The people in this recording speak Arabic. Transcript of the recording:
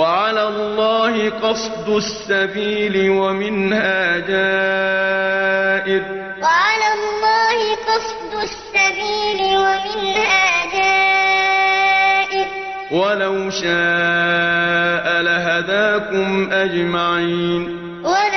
وعلى الله قصد السبيل ومنها جائر. وعلى الله قصد السبيل ومنها جائر. ولو شاء لهداكم أجمعين. ولو